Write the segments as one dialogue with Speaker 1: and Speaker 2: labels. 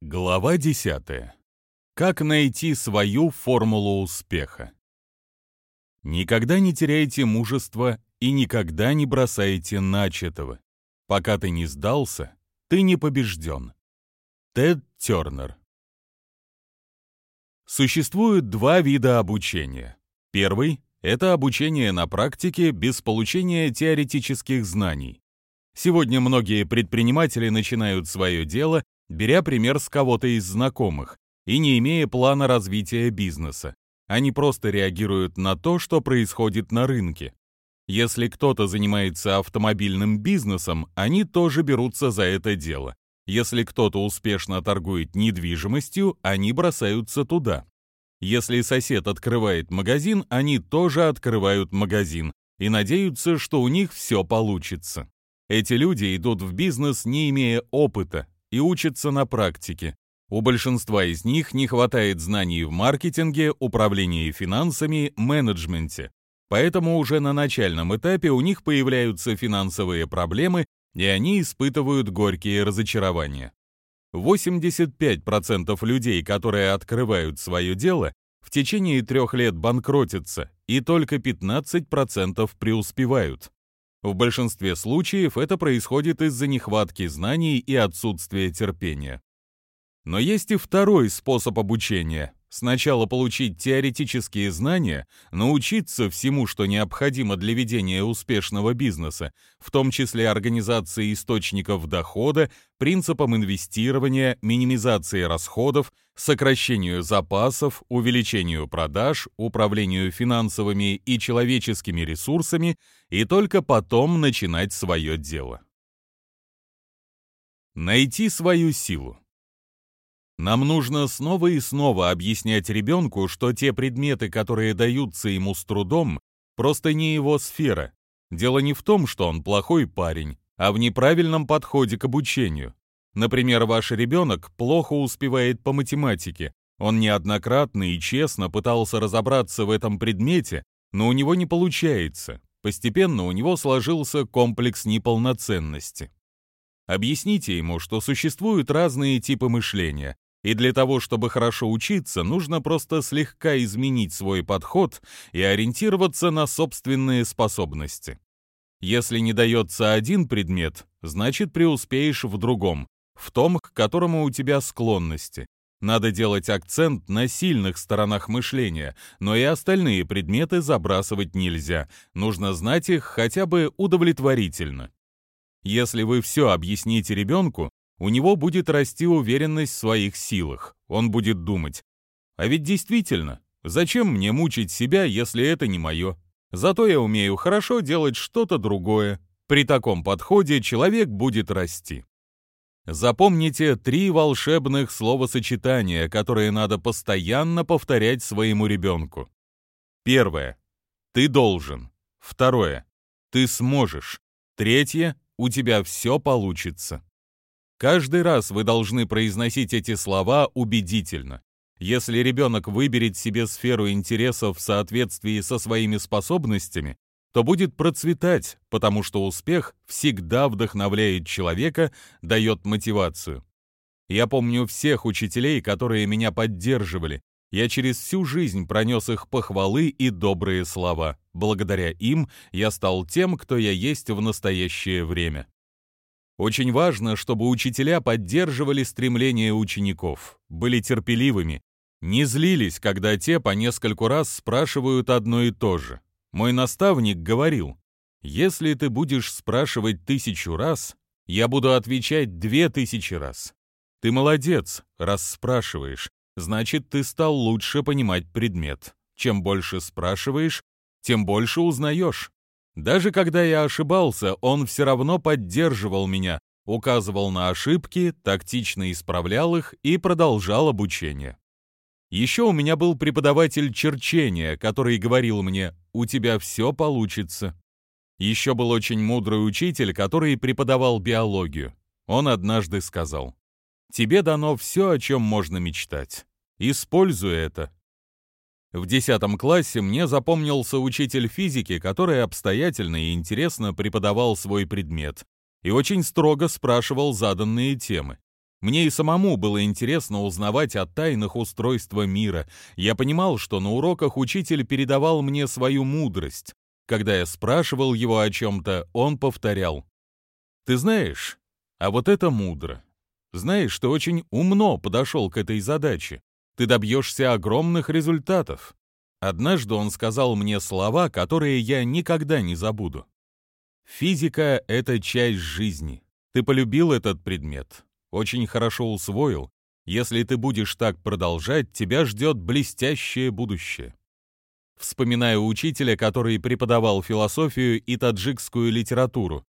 Speaker 1: Глава 10. Как найти свою формулу успеха? Никогда не теряйте мужества и никогда не бросайте начатого. Пока ты не сдался, ты не побежден. Тед Тернер. Существует два вида обучения. Первый — это обучение на практике без получения теоретических знаний. Сегодня многие предприниматели начинают свое дело беря пример с кого-то из знакомых и не имея плана развития бизнеса. Они просто реагируют на то, что происходит на рынке. Если кто-то занимается автомобильным бизнесом, они тоже берутся за это дело. Если кто-то успешно торгует недвижимостью, они бросаются туда. Если сосед открывает магазин, они тоже открывают магазин и надеются, что у них все получится. Эти люди идут в бизнес, не имея опыта, и учатся на практике. У большинства из них не хватает знаний в маркетинге, управлении финансами, менеджменте. Поэтому уже на начальном этапе у них появляются финансовые проблемы, и они испытывают горькие разочарования. 85% людей, которые открывают свое дело, в течение трех лет банкротятся, и только 15% преуспевают. В большинстве случаев это происходит из-за нехватки знаний и отсутствия терпения. Но есть и второй способ обучения. Сначала получить теоретические знания, научиться всему, что необходимо для ведения успешного бизнеса, в том числе организации источников дохода, принципам инвестирования, минимизации расходов, сокращению запасов, увеличению продаж, управлению финансовыми и человеческими ресурсами и только потом начинать свое дело. Найти свою силу. Нам нужно снова и снова объяснять ребенку, что те предметы, которые даются ему с трудом, просто не его сфера. Дело не в том, что он плохой парень, а в неправильном подходе к обучению. Например, ваш ребенок плохо успевает по математике. Он неоднократно и честно пытался разобраться в этом предмете, но у него не получается. Постепенно у него сложился комплекс неполноценности. Объясните ему, что существуют разные типы мышления, и для того, чтобы хорошо учиться, нужно просто слегка изменить свой подход и ориентироваться на собственные способности. Если не дается один предмет, значит преуспеешь в другом, в том, к которому у тебя склонности. Надо делать акцент на сильных сторонах мышления, но и остальные предметы забрасывать нельзя, нужно знать их хотя бы удовлетворительно. Если вы все объясните ребенку, у него будет расти уверенность в своих силах. Он будет думать, а ведь действительно, зачем мне мучить себя, если это не мое? Зато я умею хорошо делать что-то другое. При таком подходе человек будет расти. Запомните три волшебных словосочетания, которые надо постоянно повторять своему ребенку. Первое. Ты должен. Второе. Ты сможешь. Третье. У тебя все получится. Каждый раз вы должны произносить эти слова убедительно. Если ребенок выберет себе сферу интересов в соответствии со своими способностями, то будет процветать, потому что успех всегда вдохновляет человека, дает мотивацию. Я помню всех учителей, которые меня поддерживали. Я через всю жизнь пронес их похвалы и добрые слова. Благодаря им я стал тем, кто я есть в настоящее время. Очень важно, чтобы учителя поддерживали стремления учеников, были терпеливыми, не злились, когда те по нескольку раз спрашивают одно и то же. Мой наставник говорил, если ты будешь спрашивать тысячу раз, я буду отвечать две тысячи раз. Ты молодец, раз спрашиваешь, значит, ты стал лучше понимать предмет. Чем больше спрашиваешь, тем больше узнаешь. Даже когда я ошибался, он все равно поддерживал меня, указывал на ошибки, тактично исправлял их и продолжал обучение. Еще у меня был преподаватель черчения, который говорил мне «У тебя все получится». Еще был очень мудрый учитель, который преподавал биологию. Он однажды сказал «Тебе дано все, о чем можно мечтать. Используй это, в 10 классе мне запомнился учитель физики, который обстоятельно и интересно преподавал свой предмет и очень строго спрашивал заданные темы. Мне и самому было интересно узнавать о тайнах устройства мира. Я понимал, что на уроках учитель передавал мне свою мудрость. Когда я спрашивал его о чем-то, он повторял. «Ты знаешь, а вот это мудро. Знаешь, ты очень умно подошел к этой задаче. Ты добьешься огромных результатов». Однажды он сказал мне слова, которые я никогда не забуду. «Физика — это часть жизни. Ты полюбил этот предмет, очень хорошо усвоил. Если ты будешь так продолжать, тебя ждет блестящее будущее. Вспоминаю учителя, который преподавал философию и таджикскую литературу.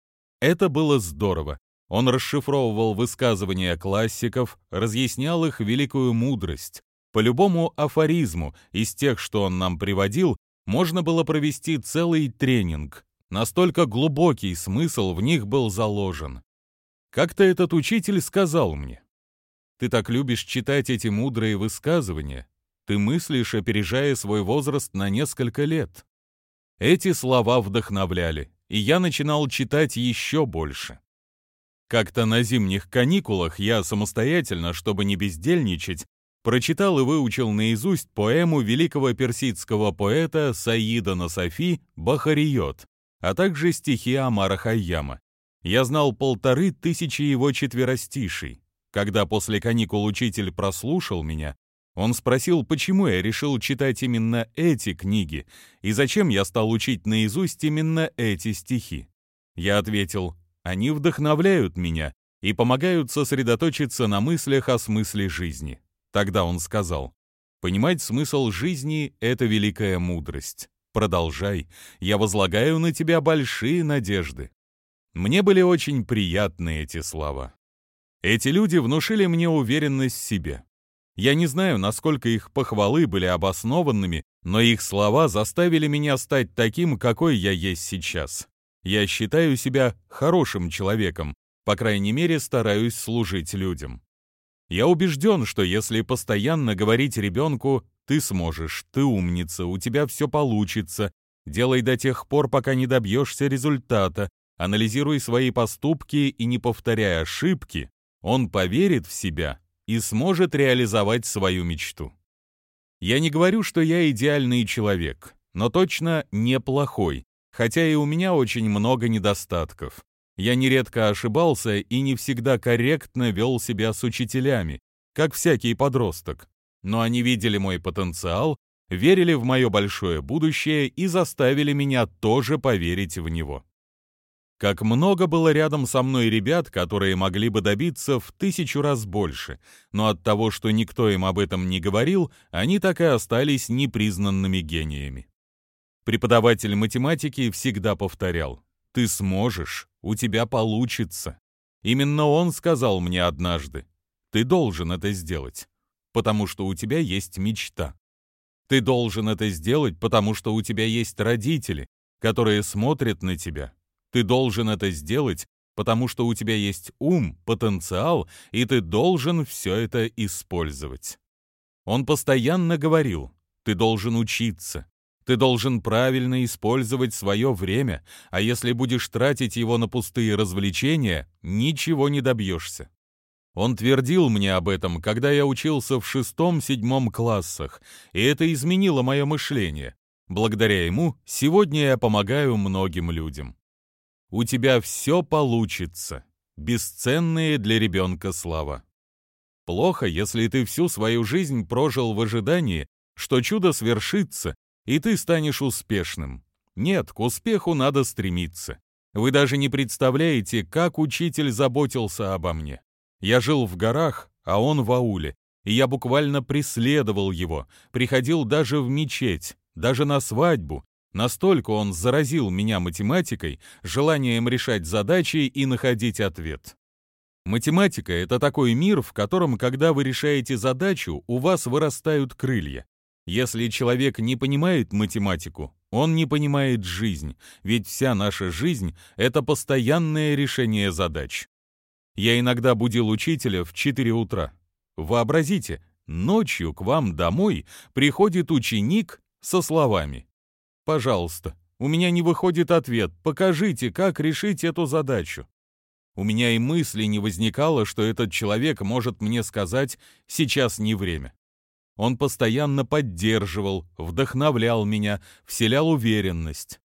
Speaker 1: Это было здорово. Он расшифровывал высказывания классиков, разъяснял их великую мудрость. По любому афоризму из тех, что он нам приводил, можно было провести целый тренинг. Настолько глубокий смысл в них был заложен. Как-то этот учитель сказал мне, «Ты так любишь читать эти мудрые высказывания, ты мыслишь, опережая свой возраст на несколько лет». Эти слова вдохновляли, и я начинал читать еще больше. Как-то на зимних каникулах я самостоятельно, чтобы не бездельничать, прочитал и выучил наизусть поэму великого персидского поэта Саида Насафи «Бахариот», а также стихи Амара Хайяма. Я знал полторы тысячи его четверостишей. Когда после каникул учитель прослушал меня, он спросил, почему я решил читать именно эти книги и зачем я стал учить наизусть именно эти стихи. Я ответил, они вдохновляют меня и помогают сосредоточиться на мыслях о смысле жизни. Тогда он сказал, понимать смысл жизни — это великая мудрость. Продолжай, я возлагаю на тебя большие надежды. Мне были очень приятны эти слова. Эти люди внушили мне уверенность в себе. Я не знаю, насколько их похвалы были обоснованными, но их слова заставили меня стать таким, какой я есть сейчас. Я считаю себя хорошим человеком, по крайней мере, стараюсь служить людям. Я убежден, что если постоянно говорить ребенку «ты сможешь», «ты умница», «у тебя все получится», делай до тех пор, пока не добьешься результата, анализируй свои поступки и не повторяй ошибки, он поверит в себя и сможет реализовать свою мечту. Я не говорю, что я идеальный человек, но точно неплохой, хотя и у меня очень много недостатков. Я нередко ошибался и не всегда корректно вел себя с учителями, как всякий подросток. Но они видели мой потенциал, верили в мое большое будущее и заставили меня тоже поверить в него. Как много было рядом со мной ребят, которые могли бы добиться в тысячу раз больше, но от того, что никто им об этом не говорил, они так и остались непризнанными гениями. Преподаватель математики всегда повторял «Ты сможешь, у тебя получится». Именно он сказал мне однажды «Ты должен это сделать, потому что у тебя есть мечта». Ты должен это сделать, потому что у тебя есть родители, которые смотрят на тебя ты должен это сделать, потому что у тебя есть ум, потенциал, и ты должен все это использовать. Он постоянно говорил, ты должен учиться, ты должен правильно использовать свое время, а если будешь тратить его на пустые развлечения, ничего не добьешься. Он твердил мне об этом, когда я учился в шестом-седьмом классах, и это изменило мое мышление. Благодаря ему сегодня я помогаю многим людям. У тебя все получится. Бесценные для ребенка слова. Плохо, если ты всю свою жизнь прожил в ожидании, что чудо свершится, и ты станешь успешным. Нет, к успеху надо стремиться. Вы даже не представляете, как учитель заботился обо мне. Я жил в горах, а он в ауле, и я буквально преследовал его, приходил даже в мечеть, даже на свадьбу, Настолько он заразил меня математикой, желанием решать задачи и находить ответ. Математика — это такой мир, в котором, когда вы решаете задачу, у вас вырастают крылья. Если человек не понимает математику, он не понимает жизнь, ведь вся наша жизнь — это постоянное решение задач. Я иногда будил учителя в 4 утра. Вообразите, ночью к вам домой приходит ученик со словами Пожалуйста, у меня не выходит ответ. Покажите, как решить эту задачу. У меня и мысли не возникало, что этот человек может мне сказать «сейчас не время». Он постоянно поддерживал, вдохновлял меня, вселял уверенность.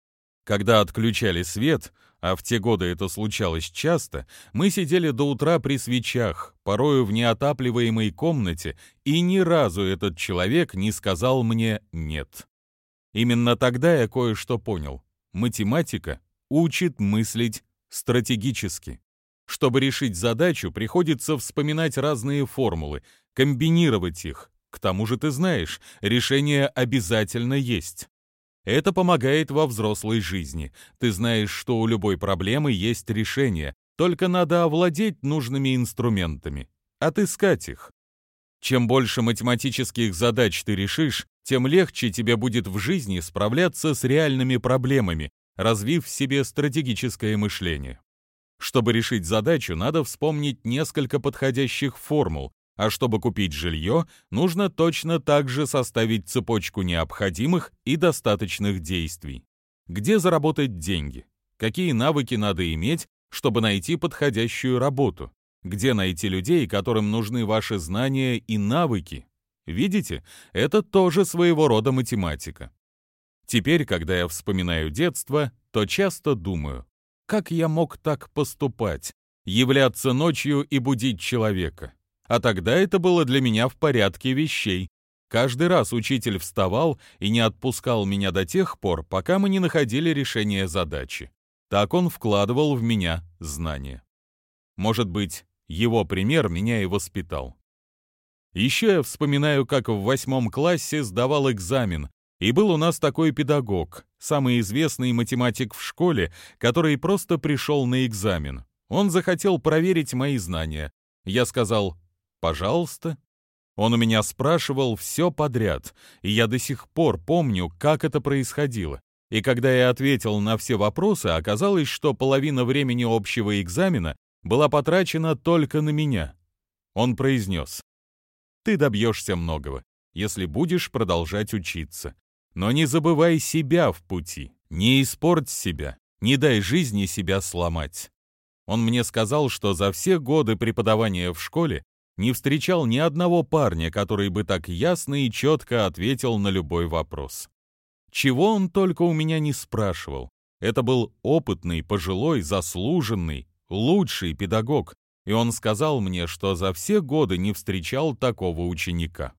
Speaker 1: Когда отключали свет, а в те годы это случалось часто, мы сидели до утра при свечах, порою в неотапливаемой комнате, и ни разу этот человек не сказал мне «нет». Именно тогда я кое-что понял. Математика учит мыслить стратегически. Чтобы решить задачу, приходится вспоминать разные формулы, комбинировать их. К тому же ты знаешь, решение обязательно есть. Это помогает во взрослой жизни. Ты знаешь, что у любой проблемы есть решение, только надо овладеть нужными инструментами, отыскать их. Чем больше математических задач ты решишь, тем легче тебе будет в жизни справляться с реальными проблемами, развив в себе стратегическое мышление. Чтобы решить задачу, надо вспомнить несколько подходящих формул, а чтобы купить жилье, нужно точно так же составить цепочку необходимых и достаточных действий. Где заработать деньги? Какие навыки надо иметь, чтобы найти подходящую работу? Где найти людей, которым нужны ваши знания и навыки? Видите, это тоже своего рода математика. Теперь, когда я вспоминаю детство, то часто думаю, как я мог так поступать, являться ночью и будить человека? А тогда это было для меня в порядке вещей. Каждый раз учитель вставал и не отпускал меня до тех пор, пока мы не находили решение задачи. Так он вкладывал в меня знания. Может быть, его пример меня и воспитал. Еще я вспоминаю, как в восьмом классе сдавал экзамен, и был у нас такой педагог, самый известный математик в школе, который просто пришел на экзамен. Он захотел проверить мои знания. Я сказал, «Пожалуйста». Он у меня спрашивал все подряд, и я до сих пор помню, как это происходило. И когда я ответил на все вопросы, оказалось, что половина времени общего экзамена была потрачена только на меня. Он произнес, «Ты добьешься многого, если будешь продолжать учиться. Но не забывай себя в пути, не испорть себя, не дай жизни себя сломать». Он мне сказал, что за все годы преподавания в школе не встречал ни одного парня, который бы так ясно и четко ответил на любой вопрос. Чего он только у меня не спрашивал. Это был опытный, пожилой, заслуженный, лучший педагог, и он сказал мне, что за все годы не встречал такого ученика.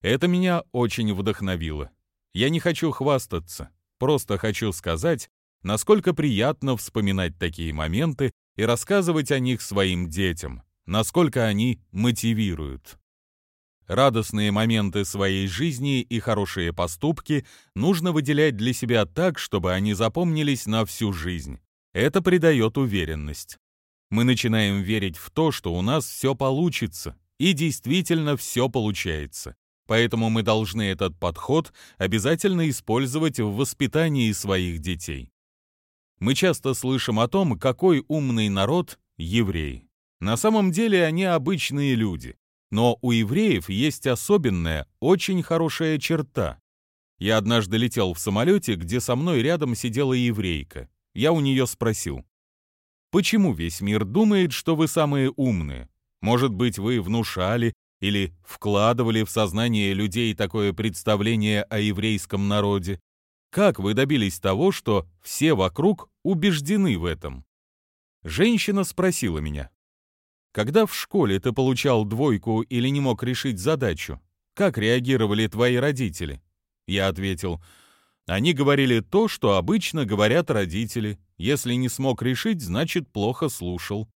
Speaker 1: Это меня очень вдохновило. Я не хочу хвастаться, просто хочу сказать, насколько приятно вспоминать такие моменты и рассказывать о них своим детям насколько они мотивируют. Радостные моменты своей жизни и хорошие поступки нужно выделять для себя так, чтобы они запомнились на всю жизнь. Это придает уверенность. Мы начинаем верить в то, что у нас все получится, и действительно все получается. Поэтому мы должны этот подход обязательно использовать в воспитании своих детей. Мы часто слышим о том, какой умный народ – евреи. На самом деле они обычные люди, но у евреев есть особенная, очень хорошая черта. Я однажды летел в самолете, где со мной рядом сидела еврейка. Я у нее спросил, почему весь мир думает, что вы самые умные? Может быть, вы внушали или вкладывали в сознание людей такое представление о еврейском народе? Как вы добились того, что все вокруг убеждены в этом? Женщина спросила меня, когда в школе ты получал двойку или не мог решить задачу, как реагировали твои родители? Я ответил, они говорили то, что обычно говорят родители. Если не смог решить, значит, плохо слушал.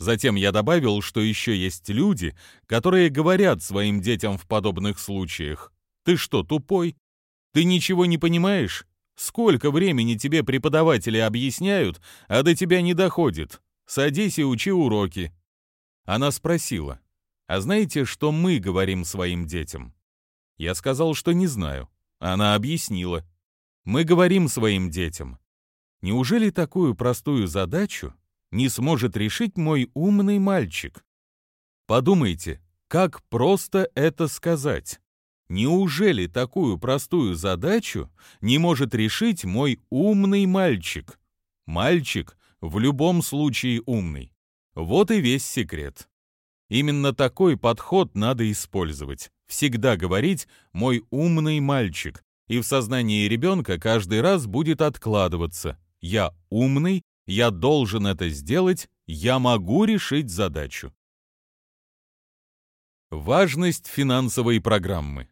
Speaker 1: Затем я добавил, что еще есть люди, которые говорят своим детям в подобных случаях. «Ты что, тупой? Ты ничего не понимаешь? Сколько времени тебе преподаватели объясняют, а до тебя не доходит? Садись и учи уроки. Она спросила, «А знаете, что мы говорим своим детям?» Я сказал, что не знаю. Она объяснила. «Мы говорим своим детям. Неужели такую простую задачу не сможет решить мой умный мальчик? Подумайте, как просто это сказать. Неужели такую простую задачу не может решить мой умный мальчик? Мальчик в любом случае умный. Вот и весь секрет. Именно такой подход надо использовать. Всегда говорить «мой умный мальчик», и в сознании ребенка каждый раз будет откладываться «я умный, я должен это сделать, я могу решить задачу». Важность финансовой программы.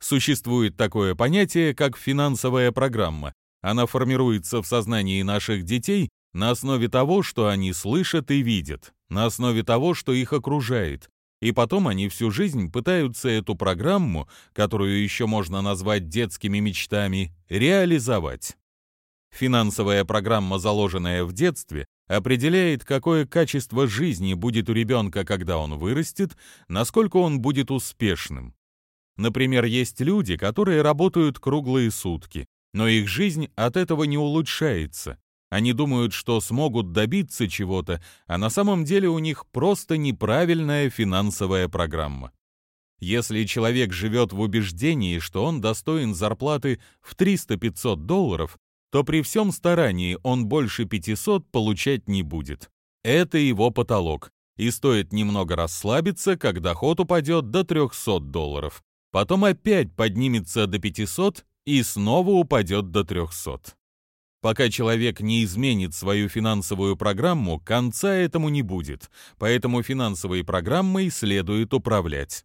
Speaker 1: Существует такое понятие, как финансовая программа. Она формируется в сознании наших детей на основе того, что они слышат и видят, на основе того, что их окружает. И потом они всю жизнь пытаются эту программу, которую еще можно назвать детскими мечтами, реализовать. Финансовая программа, заложенная в детстве, определяет, какое качество жизни будет у ребенка, когда он вырастет, насколько он будет успешным. Например, есть люди, которые работают круглые сутки, но их жизнь от этого не улучшается. Они думают, что смогут добиться чего-то, а на самом деле у них просто неправильная финансовая программа. Если человек живет в убеждении, что он достоин зарплаты в 300-500 долларов, то при всем старании он больше 500 получать не будет. Это его потолок, и стоит немного расслабиться, как доход упадет до 300 долларов. Потом опять поднимется до 500 и снова упадет до 300. Пока человек не изменит свою финансовую программу, конца этому не будет, поэтому финансовой программой следует управлять.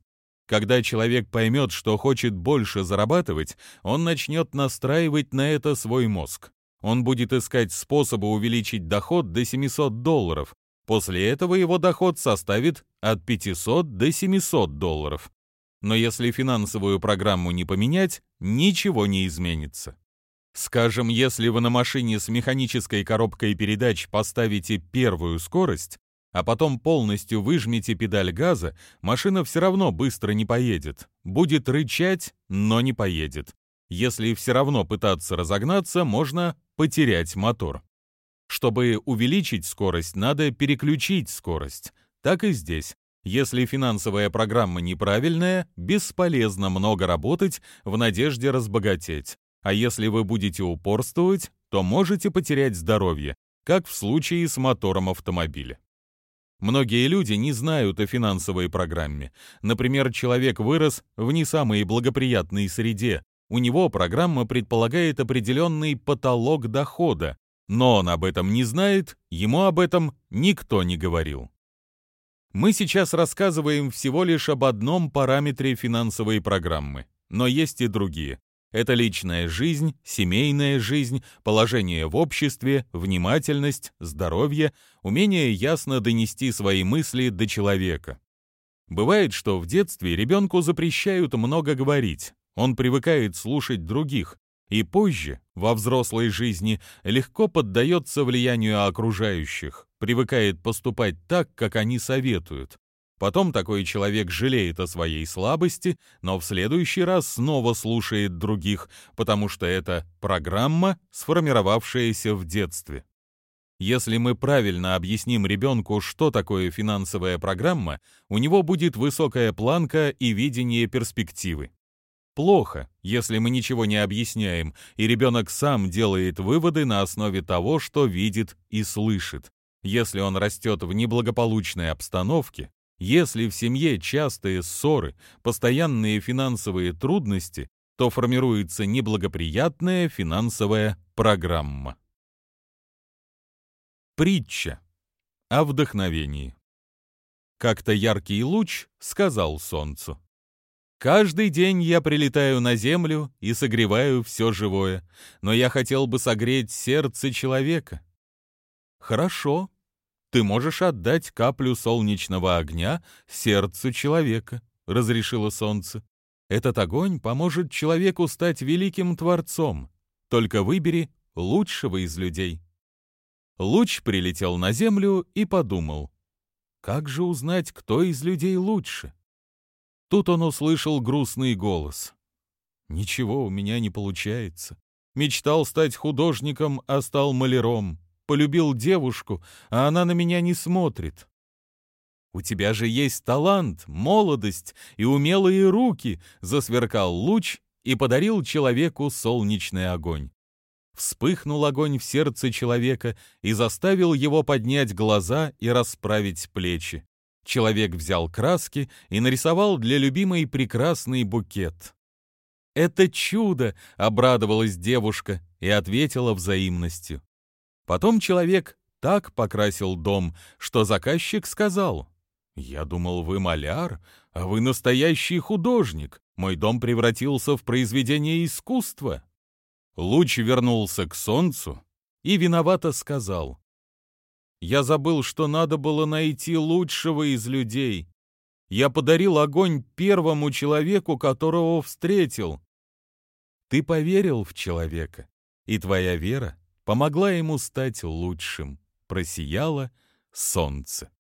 Speaker 1: Когда человек поймет, что хочет больше зарабатывать, он начнет настраивать на это свой мозг. Он будет искать способы увеличить доход до 700 долларов. После этого его доход составит от 500 до 700 долларов. Но если финансовую программу не поменять, ничего не изменится. Скажем, если вы на машине с механической коробкой передач поставите первую скорость, а потом полностью выжмете педаль газа, машина все равно быстро не поедет. Будет рычать, но не поедет. Если все равно пытаться разогнаться, можно потерять мотор. Чтобы увеличить скорость, надо переключить скорость. Так и здесь. Если финансовая программа неправильная, бесполезно много работать в надежде разбогатеть. А если вы будете упорствовать, то можете потерять здоровье, как в случае с мотором автомобиля. Многие люди не знают о финансовой программе. Например, человек вырос в не самой благоприятной среде. У него программа предполагает определенный потолок дохода, но он об этом не знает, ему об этом никто не говорил. Мы сейчас рассказываем всего лишь об одном параметре финансовой программы, но есть и другие. Это личная жизнь, семейная жизнь, положение в обществе, внимательность, здоровье, умение ясно донести свои мысли до человека. Бывает, что в детстве ребенку запрещают много говорить, он привыкает слушать других, и позже, во взрослой жизни, легко поддается влиянию окружающих, привыкает поступать так, как они советуют. Потом такой человек жалеет о своей слабости, но в следующий раз снова слушает других, потому что это программа, сформировавшаяся в детстве. Если мы правильно объясним ребенку, что такое финансовая программа, у него будет высокая планка и видение перспективы. Плохо, если мы ничего не объясняем, и ребенок сам делает выводы на основе того, что видит и слышит. Если он растет в неблагополучной обстановке, если в семье частые ссоры, постоянные финансовые трудности, то формируется неблагоприятная финансовая программа. Притча о вдохновении. Как-то яркий луч сказал солнцу. «Каждый день я прилетаю на землю и согреваю все живое, но я хотел бы согреть сердце человека». «Хорошо», ты можешь отдать каплю солнечного огня сердцу человека», — разрешило солнце. «Этот огонь поможет человеку стать великим творцом. Только выбери лучшего из людей». Луч прилетел на землю и подумал, как же узнать, кто из людей лучше? Тут он услышал грустный голос. «Ничего у меня не получается. Мечтал стать художником, а стал маляром полюбил девушку, а она на меня не смотрит. «У тебя же есть талант, молодость и умелые руки», — засверкал луч и подарил человеку солнечный огонь. Вспыхнул огонь в сердце человека и заставил его поднять глаза и расправить плечи. Человек взял краски и нарисовал для любимой прекрасный букет. «Это чудо!» — обрадовалась девушка и ответила взаимностью. Потом человек так покрасил дом, что заказчик сказал, «Я думал, вы маляр, а вы настоящий художник. Мой дом превратился в произведение искусства». Луч вернулся к солнцу и виновато сказал, «Я забыл, что надо было найти лучшего из людей. Я подарил огонь первому человеку, которого встретил. Ты поверил в человека, и твоя вера помогла ему стать лучшим. Просияло солнце.